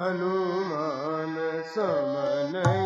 हनुमान समनय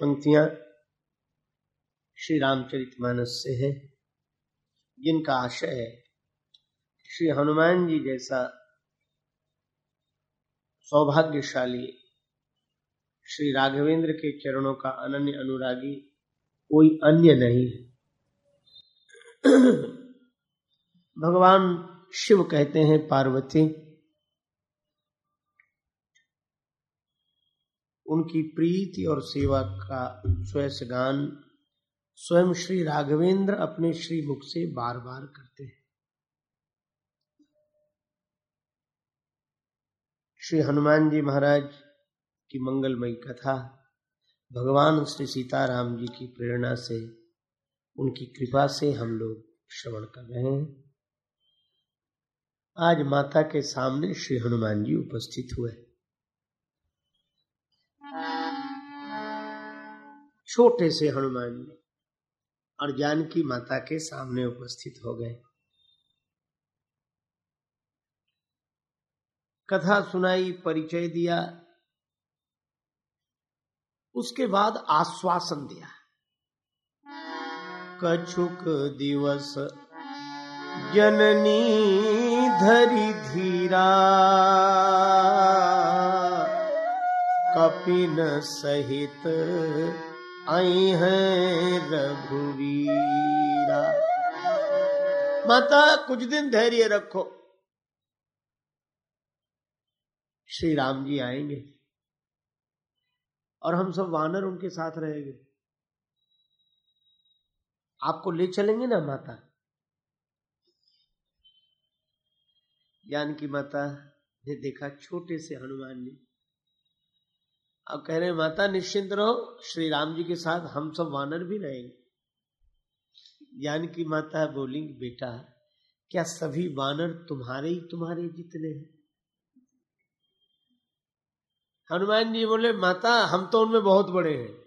पंक्तियाँ श्री रामचरित मानस से हैं, जिनका आशय है श्री हनुमान जी जैसा सौभाग्यशाली श्री राघवेंद्र के चरणों का अनन्य अनुरागी कोई अन्य नहीं है। भगवान शिव कहते हैं, पार्वती उनकी प्रीति और सेवा का स्वयं गान स्वयं श्री राघवेंद्र अपने श्री मुख से बार बार करते हैं। श्री हनुमान जी महाराज की मंगलमयी कथा, भगवान श्री सीताराम जी की प्रेरणा से, उनकी कृपा से हम लोग श्रवण कर रहे हैं। आज माता के सामने श्री हनुमान जी उपस्थित हुए। छोटे से हनुमान जी और जानकी माता के सामने उपस्थित हो गए। कथा सुनाई, परिचय दिया। उसके बाद आश्वासन दिया। कछुक दिवस, जननी धरी धीरा। कपिन सहित आई हैं रघुवीरा। माता, कुछ दिन धैर्य रखो। श्री राम जी आएँगे और हम सब वानर उनके साथ रहेंगे। आपको ले चलेंगे ना माता? जानकी माता ने देखा छोटे से हनुमान जी अब कह रहे माता, निश्चिंत रहो, श्री राम जी के साथ हम सब वानर भी रहेंगे। जानकी माता बोली, बेटा, क्या सभी वानर तुम्हारे ही तुम्हारे जितने हैं? हनुमान जी बोले, माता, हम तो उनमें बहुत बड़े हैं।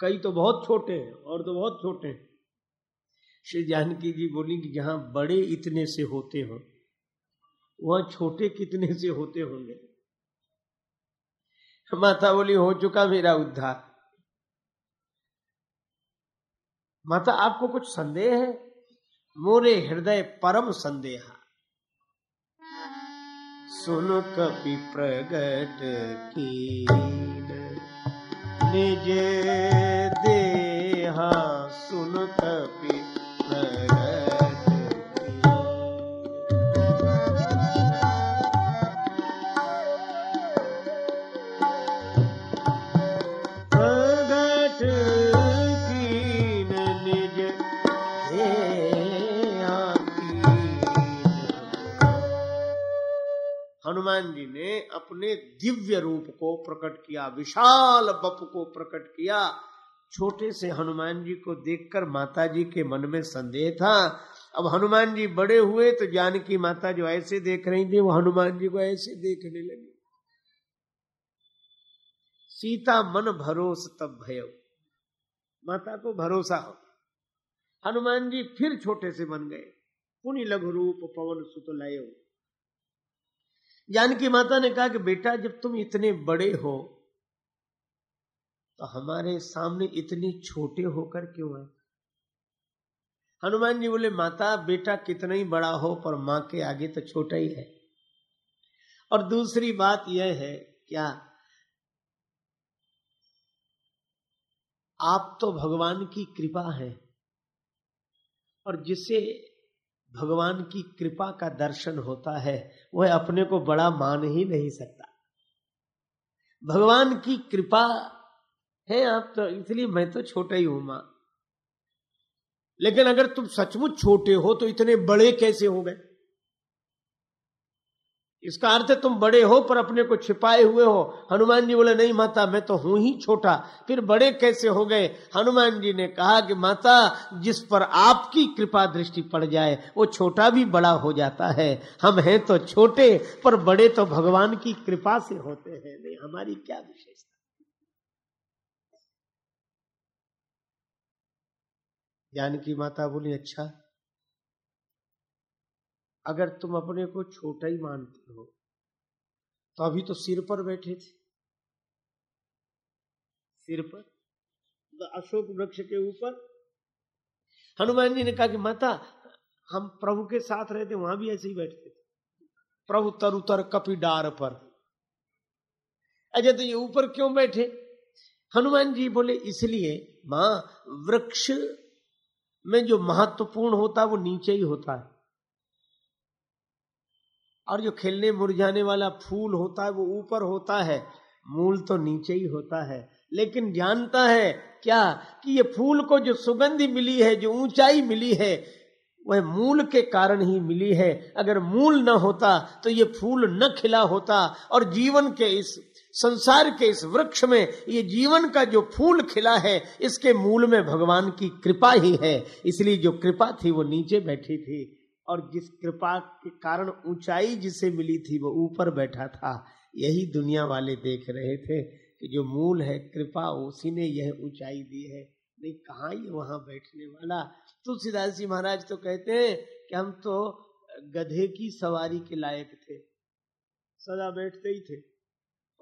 कई तो बहुत छोटे हैं, और तो बहुत छोटे हैं। श्री जानकी जी बोली, कि जहाँ बड़े इतने से होते हो, वहाँ छोटे कितने से होते होंगे? माता बोली हो चुका मेरा उद्धार। माता, आपको कुछ संदेह है? मोरे हृदय परम संदेह। सुन कपि प्रगट की। निज देहा सुन कपि हनुमान जी ने अपने दिव्य रूप को प्रकट किया, विशाल बप को प्रकट किया। छोटे से हनुमान जी को देखकर माता जी के मन में संदेह था। अब हनुमान जी बड़े हुए तो जानकी माता जो ऐसे देख रही थी, वो हनुमान जी को ऐसे देखने लगी। सीता, मन भरोस तब भयो। माता को भरोसा हो हनुमान जी फिर छोटे से बन गए। पुनि लघु रूप पवन सुत लयो। जानकी माता ने कहा कि बेटा, जब तुम इतने बड़े हो तो हमारे सामने इतने छोटे होकर क्यों आए हनुमान जी बोले, माता, बेटा कितना ही बड़ा हो, पर माँ के आगे तो छोटा ही है। और दूसरी बात यह है, क्या आप तो भगवान की कृपा है, और जिसे भगवान की कृपा का दर्शन होता है, वह अपने को बड़ा मान ही नहीं सकता। भगवान की कृपा है, आप तो इसलिए मैं तो छोटा ही हूँ माँ। लेकिन अगर तुम सचमुच छोटे हो तो इतने बड़े कैसे हो गए? इसका अर्थ है तुम बड़े हो पर अपने को छिपाए हुए हो। हनुमान जी बोले, नहीं माता, मैं तो हूँ ही छोटा। फिर बड़े कैसे हो गए? हनुमान जी ने कहा कि, माता, जिस पर आपकी कृपा दृष्टि पड़ जाए, वो छोटा भी बड़ा हो जाता है। हम हैं तो छोटे, पर बड़े तो भगवान की कृपा से होते हैं। नहीं हमारी क्या विशेषता? जानकी माता बोली अच्छा अगर तुम अपने को छोटा ही मानते हो तो अभी तो सिर पर बैठे थे। सिर पर? तो अशोक वृक्ष के ऊपर? हनुमान जी ने कहा कि माता, हम प्रभु के साथ रहते, वहाँ भी ऐसे ही बैठते थे। प्रभु तरुतर कपि डार पर। अच्छा तो ये ऊपर क्यों बैठे? हनुमान जी बोले, इसलिए माँ, वृक्ष में जो महत्वपूर्ण होता है वो नीचे ही होता है। और जो खिलने मुरझाने वाला फूल होता है, वो ऊपर होता है। मूल तो नीचे ही होता है। लेकिन जानता है क्या कि ये फूल को जो सुगंधि मिली है, जो ऊंचाई मिली है, वह मूल के कारण ही मिली है। अगर मूल न होता तो ये फूल न खिला होता। और जीवन के इस, संसार के इस वृक्ष में ये जीवन का जो फूल खिला है, इसके मूल में भगवान की कृपा ही है। इसलिए जो कृपा थी, वो नीचे बैठी थी। और जिस कृपा के कारण ऊंचाई जिसे मिली थी, वो ऊपर बैठा था। यही दुनिया वाले देख रहे थे कि जो मूल है, कृपा, उसी ने यह ऊंचाई दी है। नहीं, कहा ये वहाँ बैठने वाला? तुलसीदास जी महाराज तो कहते हैं कि हम तो गधे की सवारी के लायक थे। सदा बैठते ही थे।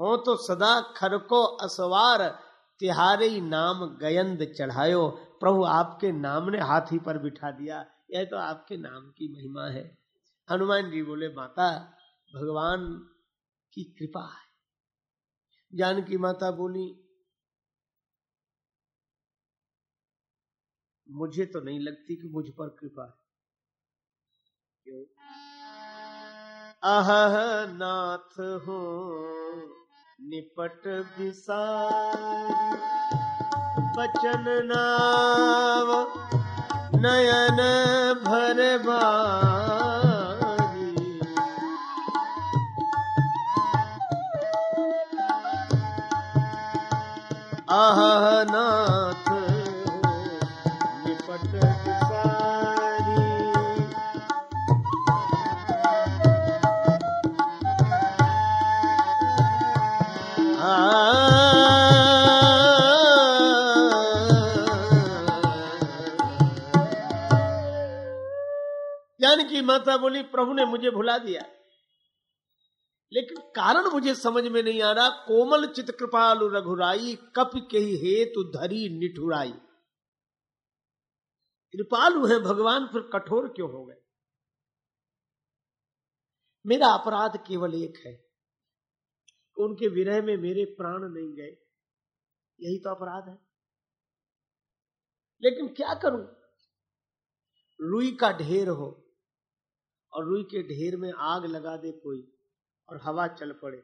हो तो सदा खर को असवार, तिहारे नाम गयंद चढ़ायो। प्रभु आपके नाम ने हाथी पर बिठा दिया। यह तो आपके नाम की महिमा है। हनुमान जी बोले, माता, भगवान की कृपा है। जानकी माता बोली, मुझे तो नहीं लगती कि मुझ पर कृपा है। क्यों? आह, नाथ हो, निपट विसारी, बचन नाव नयन भर आह नाथ माता बोली, प्रभु ने मुझे भुला दिया। लेकिन कारण मुझे समझ में नहीं आ रहा, कोमल चित कृपालु रघुराई, कप के ही हेतु धरी निठुराई। कृपालु है भगवान, फिर कठोर क्यों हो गए? मेरा अपराध केवल एक है, उनके विरह में मेरे प्राण नहीं गए। यही तो अपराध है। लेकिन क्या करूँ? रुई का ढेर हो और रुई के ढेर में आग लगा दे कोई और हवा चल पड़े।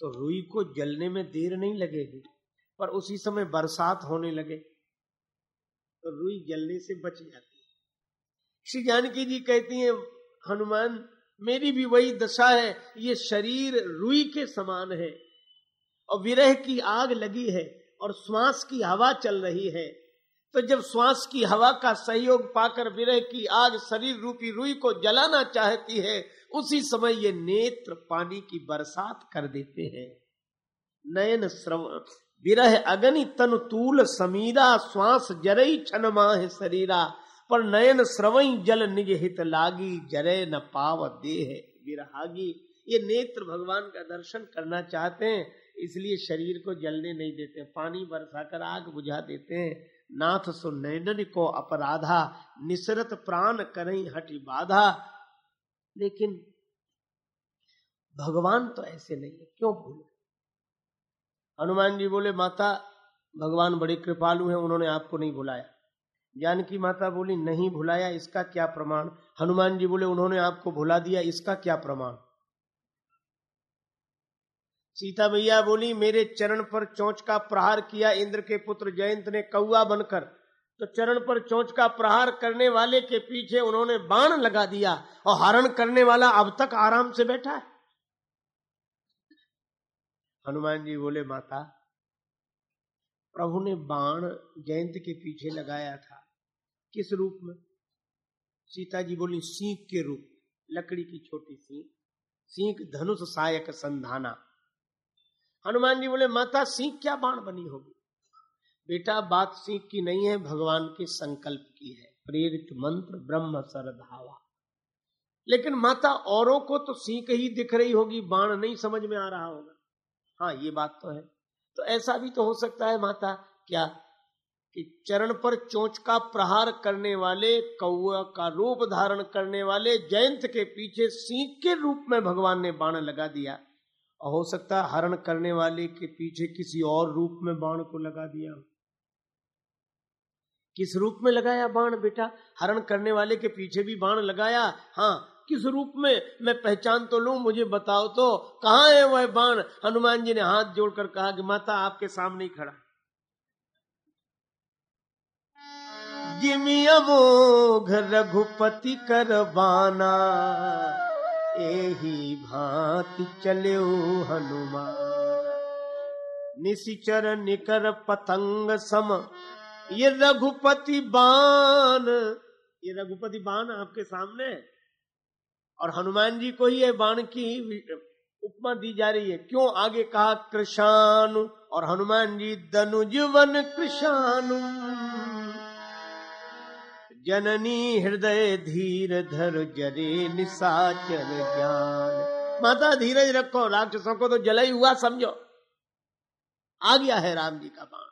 तो रुई को जलने में देर नहीं लगेगी, पर उसी समय बरसात होने लगे। तो रुई जलने से बच जाती है। श्री जानकी जी कहती हैं, हनुमान, मेरी भी वही दशा है, ये शरीर रुई के समान है। और विरह की आग लगी है और श्वास की हवा चल रही है। तो जब श्वास की हवा का सहयोग पाकर विरह की आग शरीर रूपी रुई को जलाना चाहती है, उसी समय ये नेत्र पानी की बरसात कर देते हैं। नयन श्रव, विरह अग्नि तन तूल समीरा, श्वास जरई छन माह शरीरा, पर नयन श्रवई जल निज हित लागी, जरे न पाव देह विरहागी। ये नेत्र भगवान का दर्शन करना चाहते हैं इसलिए शरीर को जलने नहीं देते, पानी बरसाकर आग बुझा देते हैं। नाथ सो को अपराधा, निसरत प्राण करें हटी बाधा। लेकिन भगवान तो ऐसे नहीं है, क्यों भूले? हनुमान जी बोले, माता, भगवान बड़े कृपालु हैं, उन्होंने आपको नहीं बुलाया। जानकी माता बोली, नहीं भुलाया, इसका क्या प्रमाण? हनुमान जी बोले, उन्होंने आपको भुला दिया, इसका क्या प्रमाण? सीता मैया बोली, मेरे चरण पर चौंच का प्रहार किया इंद्र के पुत्र जयंत ने कौआ बनकर। तो चरण पर चौंच का प्रहार करने वाले के पीछे उन्होंने बाण लगा दिया और हरण करने वाला अब तक आराम से बैठा है। हनुमान जी बोले, माता, प्रभु ने बाण जयंत के पीछे लगाया था। किस रूप में? सीता जी बोली सीख के रूप लकड़ी की छोटी सीख सीख धनुष सहायक संधाना। हनुमान जी बोले, माता, सीख क्या बाण बनी होगी? बेटा, बात सीख की नहीं है, भगवान के संकल्प की है। प्रेरित मंत्र, ब्रह्म सरधावा। लेकिन माता, औरों को तो सीख ही दिख रही होगी, बाण नहीं समझ में आ रहा होगा। हाँ ये बात तो है। तो ऐसा भी तो हो सकता है माता, क्या, कि चरण पर चोंच का प्रहार करने वाले कौआ का रूप धारण करने वाले, जयंत के पीछे सीख के रूप में भगवान ने बाण लगा दिया और हो सकता है हरण करने वाले के पीछे किसी और रूप में बाण को लगा दिया किस रूप में लगाया बाण बेटा? हरण करने वाले के पीछे भी बाण लगाया? हाँ किस रूप में? मैं पहचान तो लू, मुझे बताओ तो। कहा है वह बाण? हनुमान जी ने हाथ जोड़कर कहा कि माता, आपके सामने ही खड़ा। जिमिया मोघ रघुपति कर बाना एही भांति चले हनुमान। निशिचर निकर पतंग सम, ये रघुपति बाण ये रघुपति बाण आपके सामने है। और हनुमान जी को ही ये बाण की उपमा दी जा रही है। क्यों? आगे कहा कृषाणु और हनुमान जी दनुजवन कृषाणु जननी हृदय धीर धर जरे निशाचर ज्ञान। माता धीरज रखो, राक्षसों को तो जला ही हुआ समझो। आ गया है राम जी का बाण।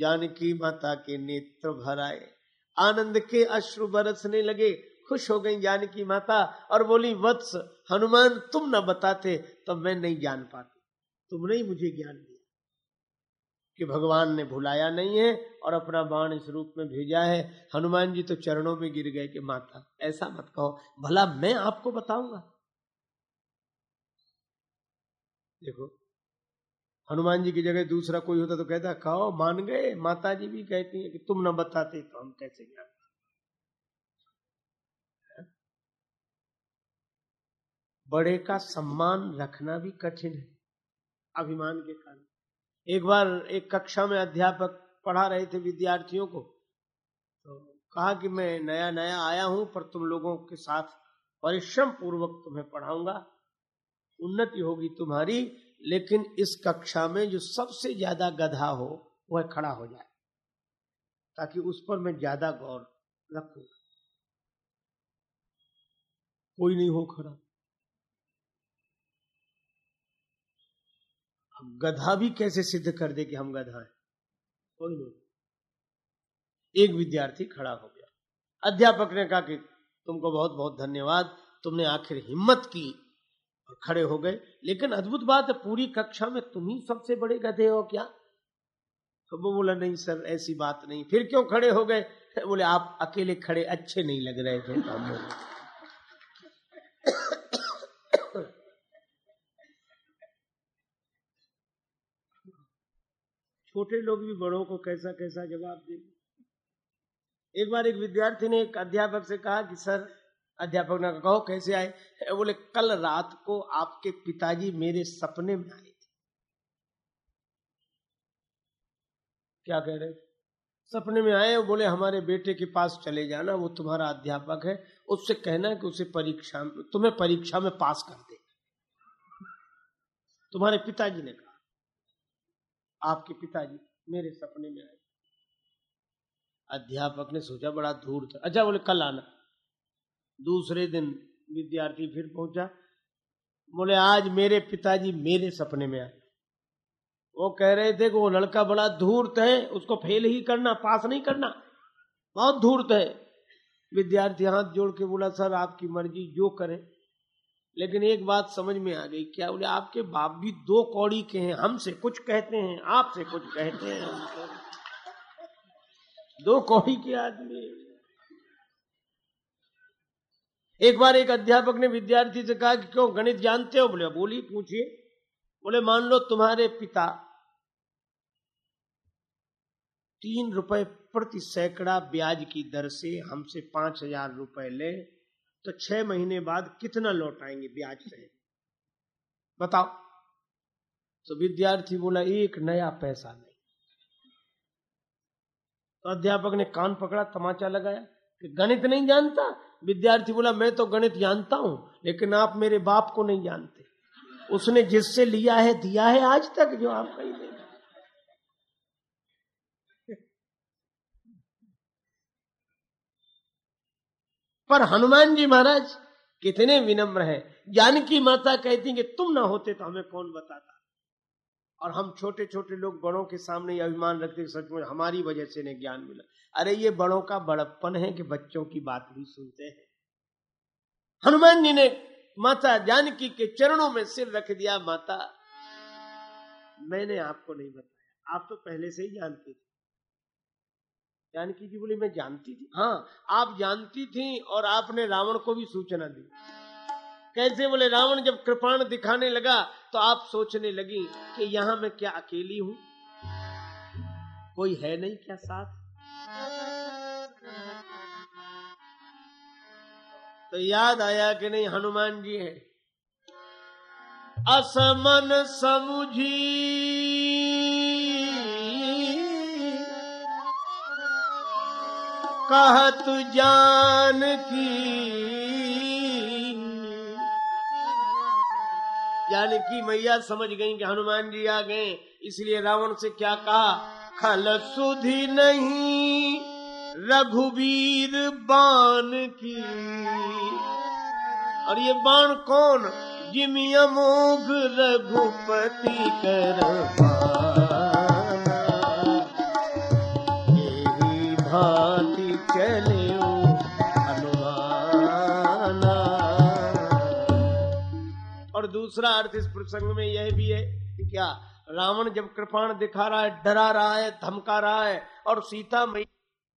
जानकी माता के नेत्र भर आए। आनंद के अश्रु बरसने लगे। खुश हो गई जानकी माता और बोली, वत्स, हनुमान, तुम न बताते तो मैं नहीं जान पाती। तुमने ही मुझे ज्ञान दिया कि भगवान ने भुलाया नहीं है और अपना बाण इस रूप में भेजा है। हनुमान जी तो चरणों में गिर गए कि माता, ऐसा मत कहो। भला मैं आपको बताऊँगा? देखो, हनुमान जी की जगह दूसरा कोई होता तो कहता कहो मान गए। माता जी भी कहती है कि, तुम ना बताते तो हम कैसे जानते बड़े का सम्मान रखना भी कठिन है, अभिमान के कारण। एक बार एक कक्षा में अध्यापक पढ़ा रहे थे विद्यार्थियों को तो कहा कि मैं नया नया आया हूँ, पर तुम लोगों के साथ परिश्रम पूर्वक तुम्हें पढ़ाऊँगा। उन्नति होगी तुम्हारी, लेकिन इस कक्षा में जो सबसे ज़्यादा गधा हो, वह खड़ा हो जाए, ताकि उस पर मैं ज़्यादा गौर रखूँगा कोई नहीं हो खड़ा। गधा भी कैसे सिद्ध कर दे कि हम गधा हैं? कोई नहीं। एक विद्यार्थी खड़ा हो गया। अध्यापक ने कहा कि तुमको बहुत बहुत धन्यवाद, तुमने आखिर हिम्मत की और खड़े हो गए। लेकिन अद्भुत बात है, पूरी कक्षा में तुम ही सबसे बड़े गधे हो क्या? तो वो बोला, नहीं सर, ऐसी बात नहीं। फिर क्यों खड़े हो गए? बोले, आप अकेले खड़े अच्छे नहीं लग रहे थे छोटे लोग भी बड़ों को कैसा कैसा जवाब दे। एक बार एक विद्यार्थी ने एक अध्यापक से कहा कि, सर, अध्यापक ने कहो कैसे आए? बोले, कल रात को आपके पिताजी मेरे सपने में आए थे। क्या कह रहे सपने में आए बोले, हमारे बेटे के पास चले जाना, वो तुम्हारा अध्यापक है, उससे कहना कि उसे परीक्षा, तुम्हें परीक्षा में पास कर दे तुम्हारे पिताजी ने कहा। आपके पिताजी मेरे सपने में आए। अध्यापक ने सोचा बड़ा दूर था। अच्छा बोले, कल आना। दूसरे दिन विद्यार्थी फिर पहुँचा। बोले, आज मेरे पिताजी मेरे सपने में आए। वो कह रहे थे कि वो लड़का बड़ा धूर्त है उसको फेल ही करना पास नहीं करना। बहुत धूर्त है विद्यार्थी हाथ जोड़ के बोला, सर, आपकी मर्ज़ी, जो करे। लेकिन एक बात समझ में आ गई, क्या बोले, आपके बाप भी दो कौड़ी के हैं, हमसे कुछ कहते हैं, आपसे कुछ कहते हैं। दो कौड़ी के आदमी। एक बार एक अध्यापक ने विद्यार्थी से कहा कि क्यों, गणित जानते हो? बोले, बोली, पूछिए। बोले, मान लो तुम्हारे पिता तीन रुपए प्रति सैकड़ा ब्याज की दर से हमसे पाँच हज़ार रुपए ले। तो छह महीने बाद कितना लौटाएँगे ब्याज से? बताओ। तो विद्यार्थी बोला, एक नया पैसा नहीं। तो अध्यापक ने कान पकड़ा, तमाचा लगाया कि गणित नहीं जानता? विद्यार्थी बोला, मैं तो गणित जानता हूँ, लेकिन आप मेरे बाप को नहीं जानते। उसने जिससे लिया है, दिया है आज तक जो आप कहीं पर हनुमान जी महाराज कितने विनम्र हैं। जानकी माता कहती कि तुम ना होते तो हमें कौन बताता? और हम छोटे छोटे लोग बड़ों के सामने अभिमान रखते सचमुच हमारी वजह से इन्हें ज्ञान मिला। अरे ये बड़ों का बड़प्पन है कि बच्चों की बात भी सुनते हैं। हनुमान जी ने माता जानकी के चरणों में सिर रख दिया, माता, मैंने आपको नहीं बताया। आप तो पहले से ही जानती थी। जानकी जी बोली, मैं जानती थी। हाँ आप जानती थी और आपने रावण को भी सूचना दी। कैसे बोले, रावण जब कृपाण दिखाने लगा तो आप सोचने लगी कि यहाँ मैं क्या अकेली हूँ? कोई है नहीं क्या साथ? तो याद आया कि नहीं, हनुमान जी है। असमन समुझी कहत जान की। यानी कि मैया समझ गई कि हनुमान जी आ गए, इसलिए रावण से क्या कहा? खल सुधि नहीं, रघुवीर बाण की। और ये बाण कौन? जिमिया मोघ रघुपति कर दूसरा अर्थ इस प्रसंग में यह भी है कि क्या रावण जब कृपाण दिखा रहा है, डरा रहा है, धमका रहा है और सीता मई